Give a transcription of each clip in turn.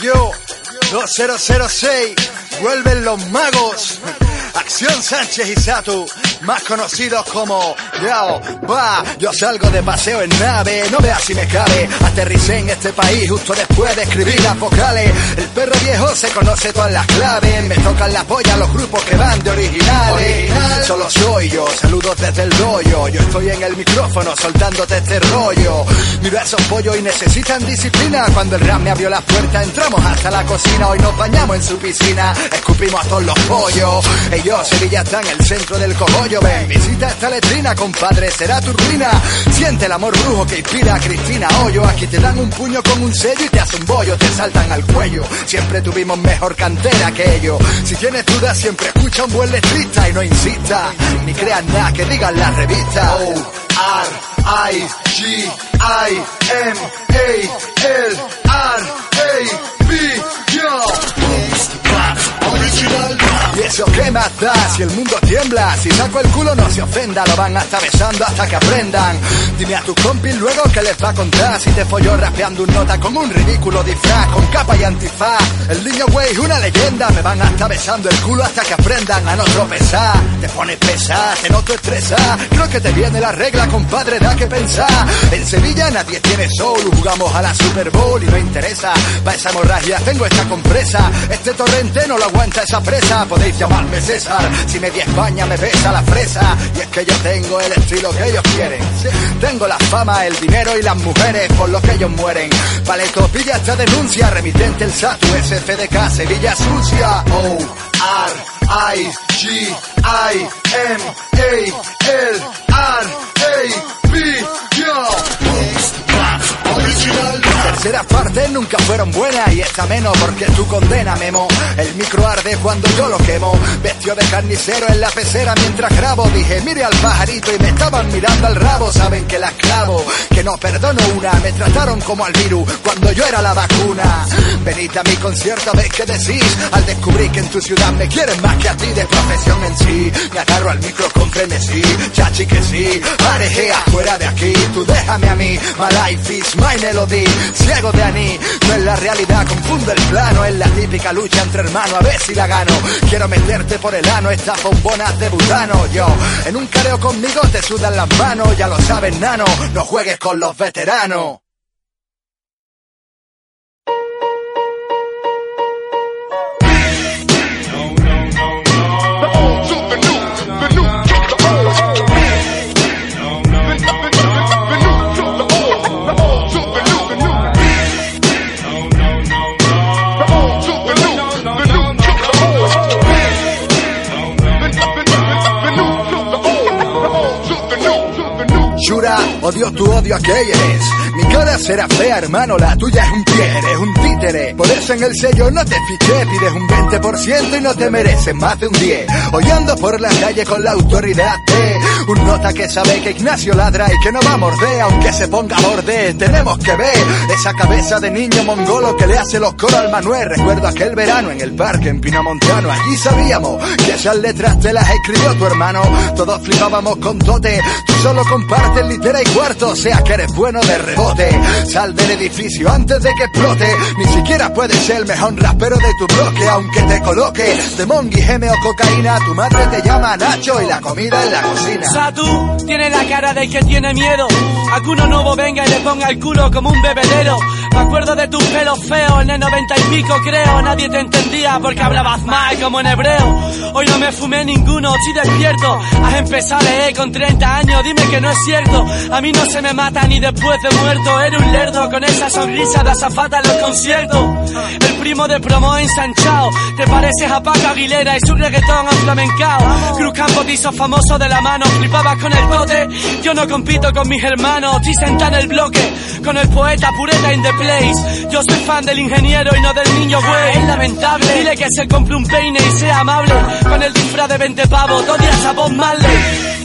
Yo, 2006, vuelven los magos. Acción Sánchez y Satu, más conocidos como Yao, va, yo salgo de paseo en nave, no veas si me cabe, aterricé en este país justo después de escribir las vocales, el perro viejo se conoce todas las claves, me tocan la polla los grupos que van de originales, solo soy yo, saludos desde el rollo, yo estoy en el micrófono soltándote este rollo, mira esos pollos y necesitan disciplina, cuando el rap me abrió la puerta entramos hasta la cocina, hoy nos bañamos en su piscina, escupimos a todos los pollos, ellos Sevilla está en el centro del cogollo, ven, visita esta letrina, compadre, será tu ruina. Siente el amor brujo que inspira a Cristina Hoyo. Aquí te dan un puño con un sello y te hacen bollo, te saltan al cuello. Siempre tuvimos mejor cantera que ellos. Si tienes dudas, siempre escucha un buen letrista y no insista, ni creas nada que digan las revistas. O, R, I, G, I, M, A, L, y eso qué más da si el mundo tiembla Si saco el culo no se ofenda. Lo van hasta besando hasta que aprendan. Dime a tu compi luego que les va a contar. Si te follo rapeando un nota con un ridículo disfraz Con capa y antifaz. El niño güey una leyenda. Me van hasta besando el culo hasta que aprendan a no tropezar. Te pones pesar, te noto estresar Creo que te viene la regla compadre da que pensar. En Sevilla nadie tiene soul Jugamos a la Super Bowl y no interesa. Pa' esa hemorragia tengo esta compresa. Este torrente no lo aguanta esa presa. Podéis llamarme César, si media España me besa la fresa. Y es que yo tengo el estilo que ellos quieren. Tengo la fama, el dinero y las mujeres por los que ellos mueren. Paleto, pilla esta denuncia, remitente el SATU, SFDK, Sevilla sucia. O, R, I, G, I, M, A, L, R, A, B, Terceras partes nunca fueron buenas y esta menos porque tu condena memo. El micro arde cuando yo lo quemo. Vestido de carnicero en la pecera mientras grabo. Dije, mire al pajarito y me estaban mirando al rabo. Saben que la clavo, que no perdono una. Me trataron como al virus cuando yo era la vacuna. Venid a mi concierto a ver qué decís. Al descubrir que en tu ciudad me quieren más que a ti de profesión en sí. Me agarro al micro con frenesí. Chachi que sí, arejea fuera de aquí. Tú déjame a mí. My life is my melody No es la realidad, confundo el plano. Es la típica lucha entre hermanos, a ver si la gano. Quiero meterte por el ano, estas bombonas de butano. Yo, en un careo conmigo te sudan las manos, ya lo sabes, nano. No juegues con los veteranos. Odio tu odio a eres. Mi cara será fea, hermano, la tuya es un pie, eres un títere. Por eso en el sello no te fiché, pides un 20% y no te mereces más de un 10. Hoy ando por la calle con la autoridad de un nota que sabe que Ignacio ladra y que no va a morder, aunque se ponga a borde. Tenemos que ver esa cabeza de niño mongolo que le hace los coros al Manuel. Recuerdo aquel verano en el parque en Pinamontano. Allí sabíamos que esas letras te las escribió tu hermano. Todos flipábamos con tote, tú solo compartes litera y cuarto, sea que eres bueno de rebote. Sal del edificio antes de que explote. Ni siquiera puedes ser el mejor rapero de tu bloque, aunque te coloque de mongi, geme o cocaína. Tu madre te llama Nacho y la comida en la cocina. Satu tiene la cara de que tiene miedo. Alguno nuevo venga y le ponga el culo como un bebedero. Me acuerdo de tus pelos feos en el noventa y pico, creo. Nadie te entendía porque hablabas mal como en hebreo. Hoy no me fumé ninguno, estoy despierto. Has empezado a leer con 30 años, dime que no es cierto. A mí no se me mata ni después de muerto. Era un lerdo con esa sonrisa de azafata en los conciertos. El primo de promo ensanchado. Te pareces a Paco Aguilera y su reggaetón flamencao. Cruz Campo te hizo famoso de la mano. Flipabas con el tote. Yo no compito con mis hermanos. Sentado en el bloque con el poeta pureta in Yo soy fan del ingeniero y no del niño güey. Es lamentable. Dile que se compre un peine y sea amable. Con el disfraz de 20 pavos. Dos días a Bob Marley.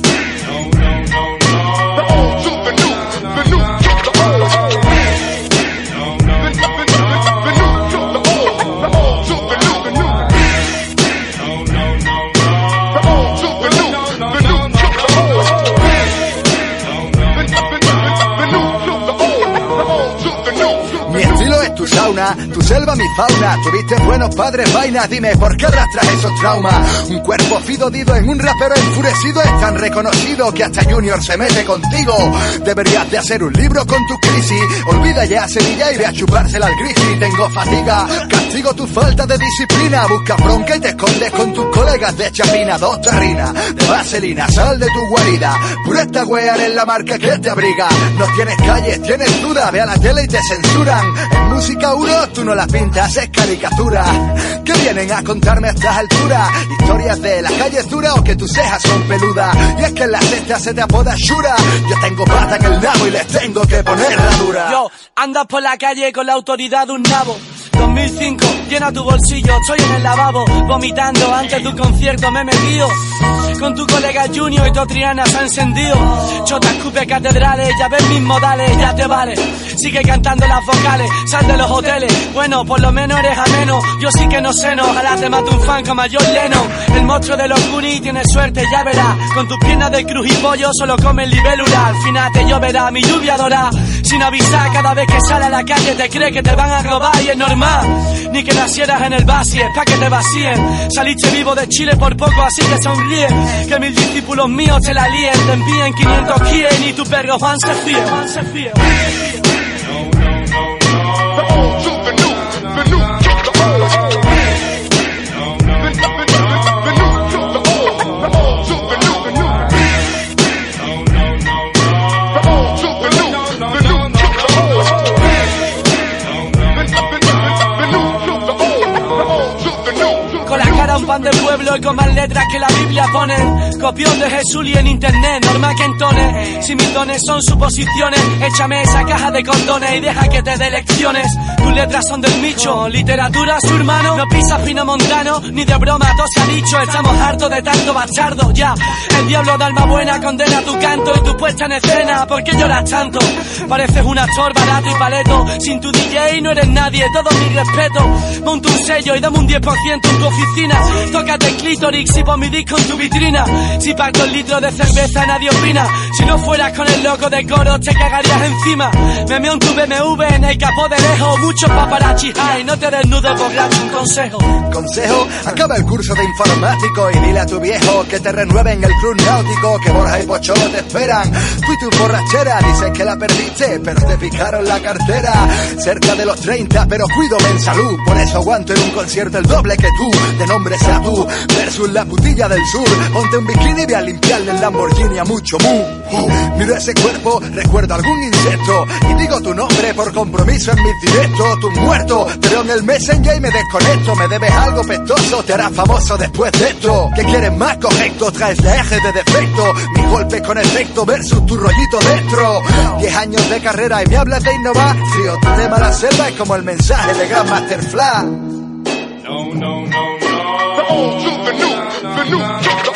Estilo es tu sauna, selva, mi fauna. Tuviste buenos padres, vaina, dime por qué arrastras esos traumas. Un cuerpo fidodido en un rapero enfurecido es tan reconocido que hasta Junior se mete contigo. Deberías de hacer un libro con tu crisis. Olvida ya Sevilla y ve a chupársela al grisi. Tengo fatiga, castigo tu falta de disciplina. Busca bronca y te escondes con tus colegas de chapina. Dos terrinas de vaselina, sal de tu guarida. Pureta wear en la marca que te abriga. No tienes calles, tienes duda. Ve a la tele y te censuran. En música uno tú no la pintas, es caricatura. Que vienen a contarme a estas alturas. Historias de la calle dura o que tus cejas son peludas. Y es que en la cesta se te apoda Shura. Yo tengo pata en el nabo y les tengo que poner la dura. Yo, andas por la calle con la autoridad de un nabo. 2005, llena tu bolsillo, estoy en el lavabo, vomitando antes de un concierto me he metido. Con tu colega Junior y tu Triana se ha encendido. Chota escupe catedrales, ya ves mis modales, ya te vale. Sigue cantando las vocales, sal de los hoteles. Bueno, por lo menos eres ameno, yo sí que no sé, no. Ojalá te mate un fan como John Lennon. El monstruo de los Goonies tiene suerte, ya verás. Con tus piernas de cruz y pollo solo come libélula. Al final te lloverá mi lluvia dorada. Sin avisar, cada vez que sale a la calle te cree que te van a robar y es normal. Ni que nacieras en el vacío, pa' que te vacíen. Saliste vivo de Chile por poco, así que sonríe. Que mil discípulos míos te la líen, te envíen 500 quien y tu perro Juan se fíe. Pueblo y con más letras que la Biblia ponen. Copión de Jesús y en internet, normal que entone. Si mis dones son suposiciones, échame esa caja de condones y deja que te dé lecciones. Tus letras son del micho, literatura su hermano. No pisas pino montano, ni de broma, todo se ha dicho. Estamos hartos de tanto bastardo, ya. El diablo de alma buena condena tu canto y tu puesta en escena. ¿Por qué lloras tanto? Pareces un actor barato y paleto. Sin tu DJ no eres nadie, todo mi respeto. Monta un sello y dame un 10% en tu oficina. El clítoris mi disco en tu vitrina. Si parto el litro de cerveza nadie opina. Si no fueras con el loco de coro te cagarías encima. Me meo en tu BMW en el capó de lejos. Muchos paparazzi hay, no te desnudes borracho, un consejo. Consejo, acaba el curso de informático y dile a tu viejo que te renueven el club náutico, que Borja y Pocho te esperan. Y tu borrachera, dices que la perdiste, pero te picaron la cartera. Cerca de los 30, pero cuídome en salud, por eso aguanto en un concierto el doble que tú, de nombre sea tú, versus la putilla del sur. Ponte un bikini y ve a limpiarle el Lamborghini a mucho mu. Uh, miro ese cuerpo, recuerdo algún insecto y digo tu nombre por compromiso en mis directos. Tú muerto, veo en el Messenger y me desconecto. Me debes algo pestoso, te harás famoso después de esto. ¿Qué quieres más correcto? Traes la eje de defecto. Mi golpe con efecto versus tu rollito dentro. Diez años de carrera y me hablas de innovar. Frío, tu tema la selva es como el mensaje de Grandmaster Flash. Old the new, the new to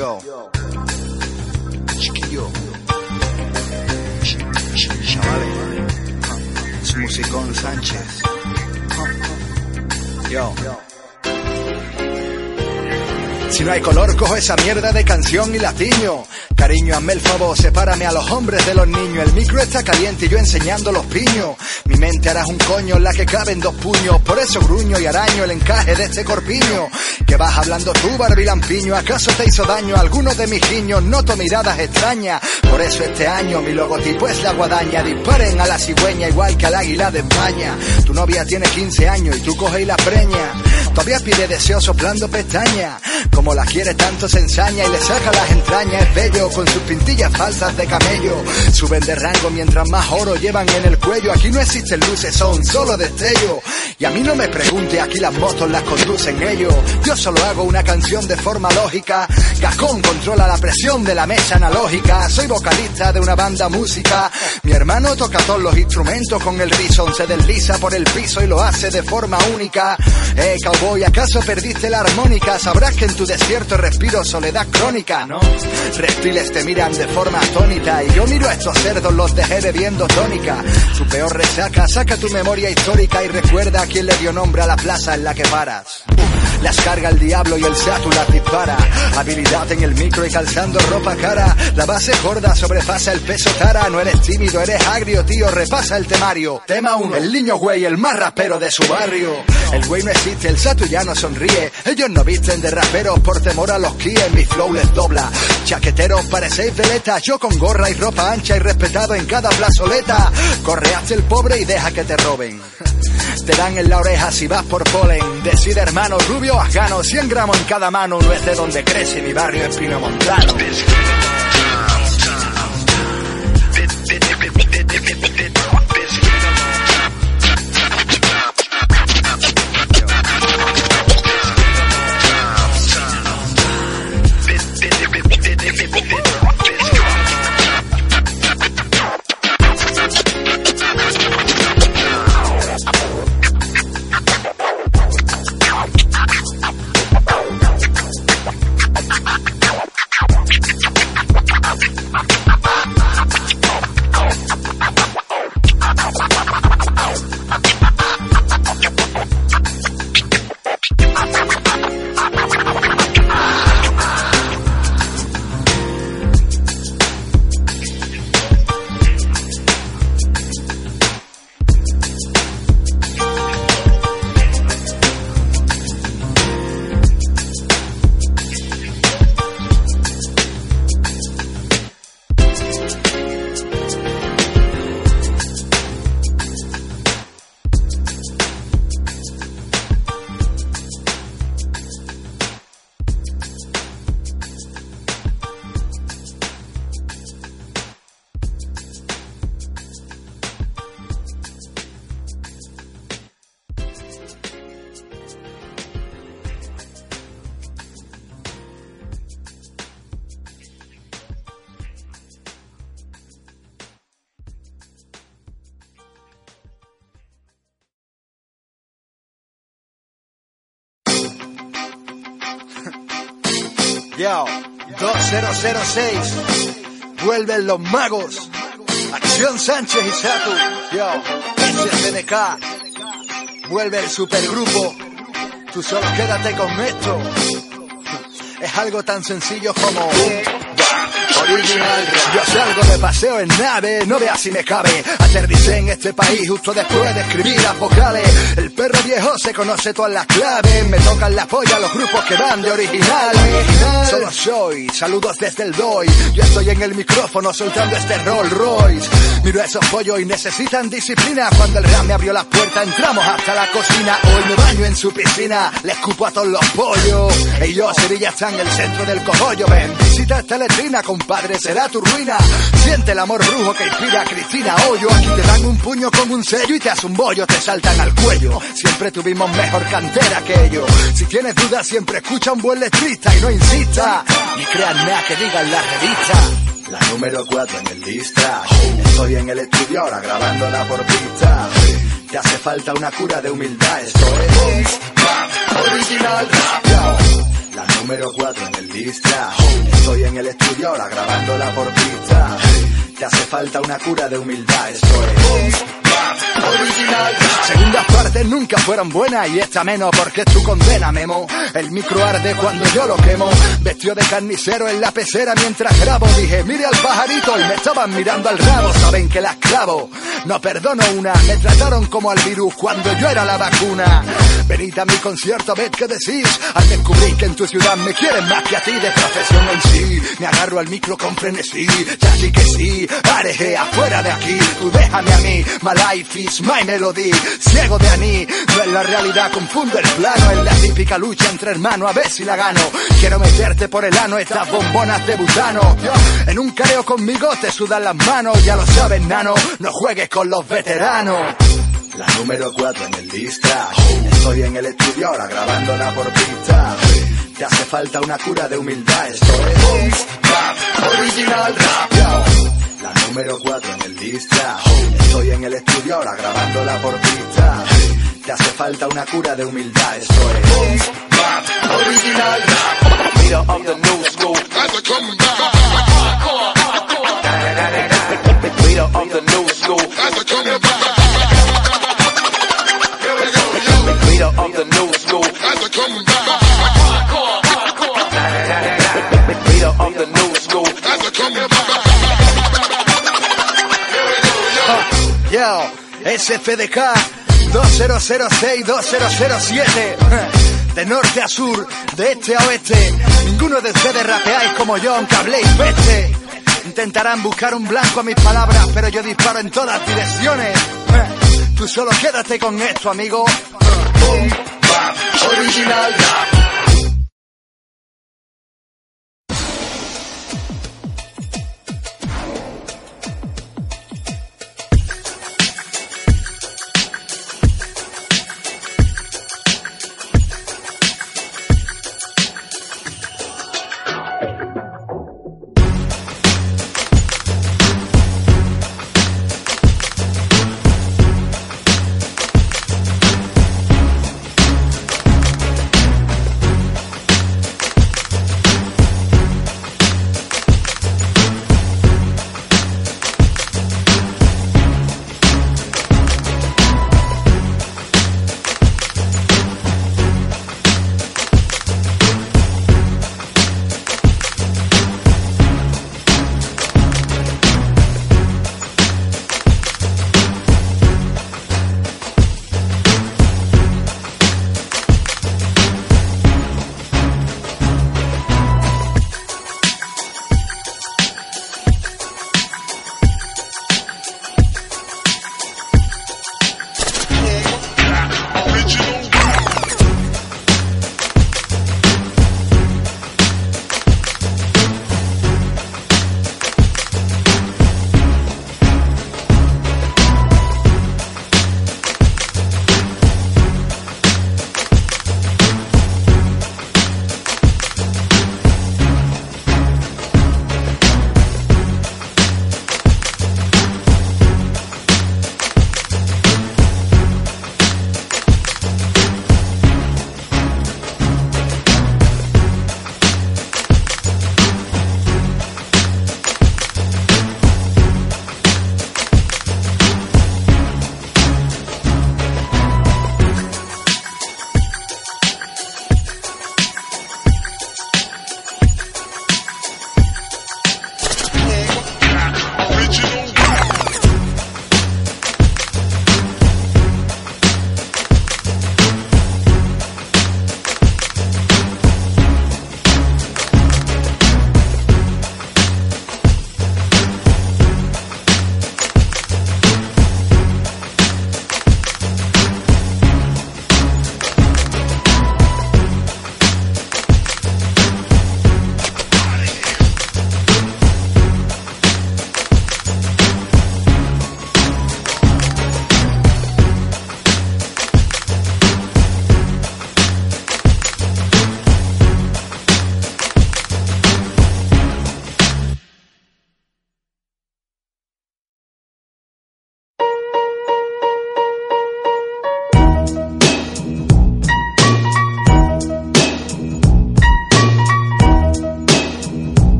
Yo. Chiquillo. Chavales. Es musicón Sánchez. Yo. Si no hay color, cojo esa mierda de canción y la tiño. Cariño, hazme el favor, sepárame a los hombres de los niños. El micro está caliente y yo enseñando los piños. Mi mente harás un coño en la que caben dos puños. Por eso gruño y araño el encaje de este corpiño. Que vas hablando tú, barbilampiño. ¿Acaso te hizo daño alguno de mis guiños? Noto miradas extrañas. Por eso este año mi logotipo es la guadaña. Disparen a la cigüeña igual que al águila de España. Tu novia tiene 15 años y tú coges la preña. Todavía pide deseo soplando pestaña. Como la quiere tanto se ensaña y le saca las entrañas. Es bello con sus pintillas falsas de camello. Suben de rango mientras más oro llevan en el cuello. Aquí no existen luces, son solo destellos. Y a mí no me pregunte, aquí las motos las conducen ellos. Yo solo hago una canción de forma lógica. Gacón controla la presión de la mesa analógica. Soy vocalista de una banda música. Mi hermano toca todos los instrumentos con el rison. Se desliza por el piso y lo hace de forma única. Eh, ¿acaso perdiste la armónica? Sabrás que en tu desierto respiro soledad crónica, ¿no? Reptiles te miran de forma atónita y yo miro a estos cerdos, los dejé bebiendo tónica. Su peor resaca, saca tu memoria histórica y recuerda a quién le dio nombre a la plaza en la que paras. Las carga el diablo y el Satu las dispara. Habilidad en el micro y calzando ropa cara. La base gorda sobrepasa el peso tara. No eres tímido, eres agrio, tío. Repasa el temario. Tema 1. El niño güey, el más rapero de su barrio. El güey no existe, el Satu ya no sonríe. Ellos no visten de raperos por temor a los en Mi flow les dobla. Chaqueteros parecéis veletas. Yo con gorra y ropa ancha y respetado en cada plazoleta. Correaste el pobre y deja que te roben. Te dan en la oreja si vas por polen. Decide hermano, rubio afgano, 100 gramos en cada mano. No es de donde crece mi barrio es Pino Montano. Yo, 2006. Vuelven los magos. Acción Sánchez y Satu. Yo, SCNK. Vuelve el supergrupo. Tú solo quédate con esto. Es algo tan sencillo como... Original Yo salgo de paseo en nave, no veas si me cabe. Aterricé en este país justo después de escribir las vocales. El perro viejo se conoce todas las claves. Me tocan la polla los grupos que van de original. Solo soy, saludos desde el DOI. Yo estoy en el micrófono soltando este Rolls Royce. Miro a esos pollos y necesitan disciplina. Cuando el rap me abrió las puertas, entramos hasta la cocina. Hoy me baño en su piscina, le escupo a todos los pollos. Ellos, Sevilla está en el centro del cogollo. Ven, esta letrina, compadre, será tu ruina. Siente el amor brujo que inspira a Cristina Hoyo. Aquí te dan un puño con un sello y te hace un bollo, te saltan al cuello. Siempre tuvimos mejor cantera que ellos. Si tienes dudas, siempre escucha un buen letrista y no insista. Ni crean nada que digan la revista. La número 4 en el lista. Estoy en el estudio ahora grabándola por pista. Te hace falta una cura de humildad. Esto es original. La número 4 en el lista. En el estudio ahora grabándola por pista. Te hace falta una cura de humildad. Esto es original. Segundas partes nunca fueron buenas y esta menos porque es tu condena, Memo. El micro arde cuando yo lo quemo. Vestido de carnicero en la pecera mientras grabo. Dije, mire al pajarito y me estaban mirando al rabo. Saben que la clavo. No perdono una. Me trataron como al virus cuando yo era la vacuna. Venid a mi concierto, ved qué decís. Al descubrir que en tu ciudad me quieren más que a ti de profesión en sí. Me agarro al micro con frenesí. Ya sí que sí. Pareje afuera de aquí. Tú déjame a mí. Malay life is my melody. Ciego de aní, no es la realidad, confundo el plano. Es la típica lucha entre hermanos, a ver si la gano. Quiero meterte por el ano estas bombonas de butano. En un careo conmigo te sudan las manos, ya lo sabes, nano. No juegues con los veteranos. La número 4 en el lista. Estoy en el estudio ahora grabándola por pista. Te hace falta una cura de humildad. Esto es original rap. Número 4 en el lista. Estoy en el estudio ahora grabándola por pista. Te hace falta una cura de humildad. Esto es original. Leader of the new school. Leader of the new school. Leader of the new school. Leader of the new school. SFDK 2006-2007 De norte a sur, de este a oeste. Ninguno de ustedes rapeáis como yo aunque habléis peste. Intentarán buscar un blanco a mis palabras Pero yo disparo en todas direcciones. Tú solo quédate con esto amigo. Original rap